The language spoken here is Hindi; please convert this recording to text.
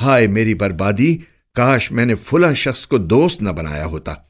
हाय मेरी बर्बादी काश मैंने फुला शख्स को दोस्त न बनाया होता।